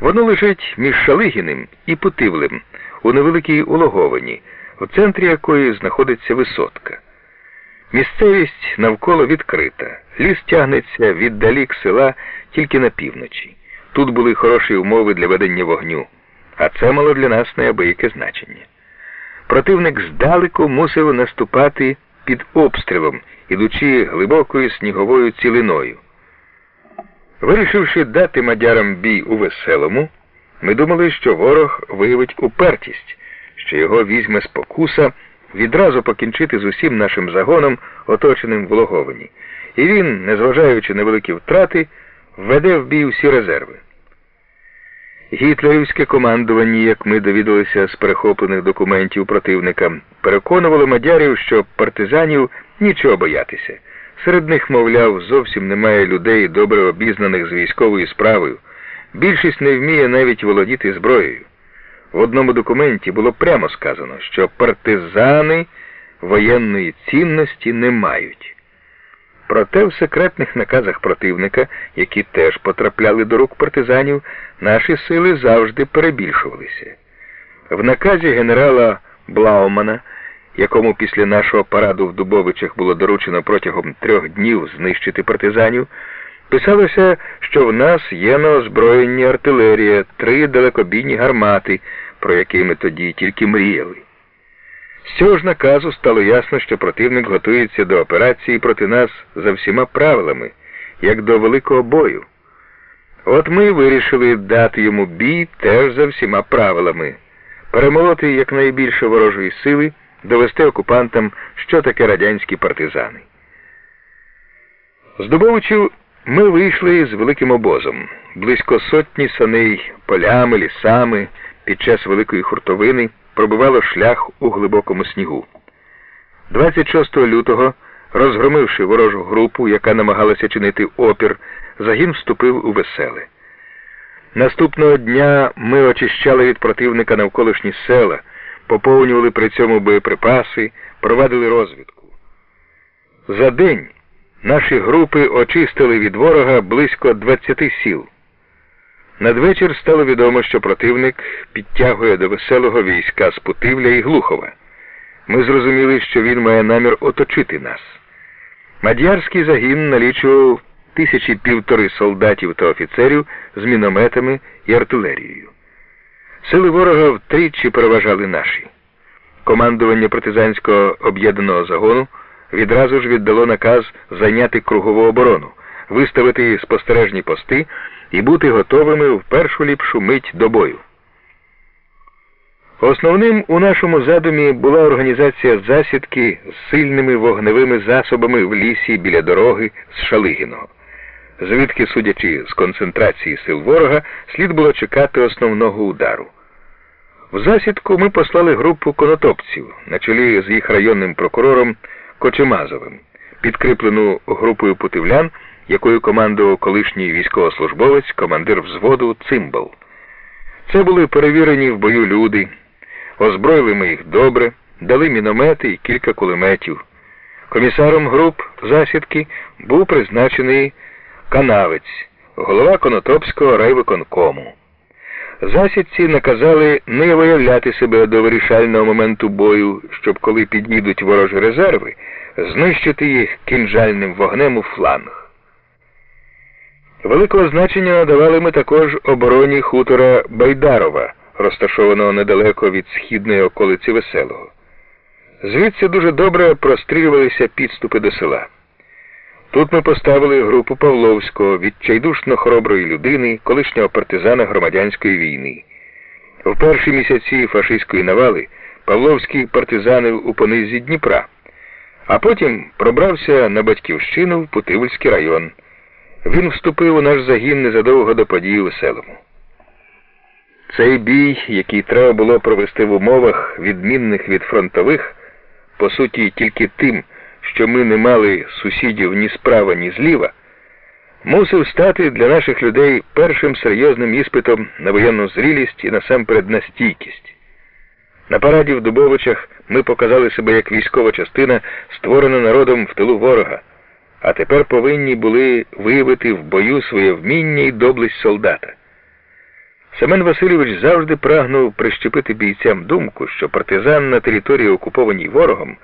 Воно лежить між Шалигіним і Путивлем у невеликій улоговані, у центрі якої знаходиться висотка. Місцевість навколо відкрита. Ліс тягнеться віддалік села тільки на півночі. Тут були хороші умови для ведення вогню, а це мало для нас неабияке значення. Противник здалеку мусив наступати під обстрілом, ідучи глибокою сніговою цілиною. Вирішивши дати мадярам бій у веселому, ми думали, що ворог виявить упертість, що його візьме спокуса відразу покінчити з усім нашим загоном, оточеним в Логовані, і він, незважаючи на великі втрати, введе в бій усі резерви. Гітлерівське командування, як ми довідалися з перехоплених документів противника, переконувало мадярів, що партизанів нічого боятися. Серед них, мовляв, зовсім немає людей, добре обізнаних з військовою справою. Більшість не вміє навіть володіти зброєю. В одному документі було прямо сказано, що партизани воєнної цінності не мають. Проте в секретних наказах противника, які теж потрапляли до рук партизанів, наші сили завжди перебільшувалися. В наказі генерала Блаумана, якому після нашого параду в Дубовичах було доручено протягом трьох днів знищити партизанів, писалося, що в нас є на озброєнні артилерія, три далекобійні гармати, про які ми тоді тільки мріяли. З цього ж наказу стало ясно, що противник готується до операції проти нас за всіма правилами, як до великого бою. От ми вирішили дати йому бій теж за всіма правилами, перемолоти якнайбільше ворожої сили, довести окупантам, що таке радянські партизани. З ми вийшли з великим обозом, близько сотні саней полями, лісами під час великої хуртовини пробивало шлях у глибокому снігу. 26 лютого, розгромивши ворожу групу, яка намагалася чинити опір, загін вступив у веселе. Наступного дня ми очищали від противника навколишні села, поповнювали при цьому боєприпаси, провадили розвідку. За день наші групи очистили від ворога близько 20 сіл. Надвечір стало відомо, що противник підтягує до веселого війська з Путивля і Глухова. Ми зрозуміли, що він має намір оточити нас. Мадярський загін налічував тисячі півтори солдатів та офіцерів з мінометами і артилерією. Сили ворога втричі переважали наші. Командування партизанського об'єднаного загону відразу ж віддало наказ зайняти кругову оборону, виставити спостережні пости і бути готовими в першу ліпшу мить до бою. Основним у нашому задумі була організація засідки з сильними вогневими засобами в лісі біля дороги з Шалигіного. Звідки, судячи з концентрації сил ворога, слід було чекати основного удару. В засідку ми послали групу конотопців на чолі з їх районним прокурором Кочемазовим, підкріплену групою путивлян якою командував колишній військовослужбовець, командир взводу Цимбал. Це були перевірені в бою люди, озброїли ми їх добре, дали міномети і кілька кулеметів. Комісаром груп засідки був призначений канавець, голова Конотопського райвиконкому. Засідці наказали не виявляти себе до вирішального моменту бою, щоб коли підійдуть ворожі резерви, знищити їх кінжальним вогнем у фланг. Великого значення надавали ми також обороні хутора Байдарова, розташованого недалеко від східної околиці Веселого. Звідси дуже добре прострілювалися підступи до села. Тут ми поставили групу Павловського, відчайдушно хороброї людини, колишнього партизана громадянської війни. В перші місяці фашистської навали Павловський партизанив у понизі Дніпра, а потім пробрався на батьківщину в Путивльський район. Він вступив у наш загін незадовго до події веселому. Цей бій, який треба було провести в умовах, відмінних від фронтових, по суті, тільки тим, що ми не мали сусідів ні справа, ні зліва, мусив стати для наших людей першим серйозним іспитом на воєнну зрілість і насамперед на стійкість. На параді в Дубовичах ми показали себе як військова частина, створена народом в тилу ворога а тепер повинні були виявити в бою своє вміння і доблесть солдата. Семен Васильович завжди прагнув прищепити бійцям думку, що партизан на території, окупованій ворогом,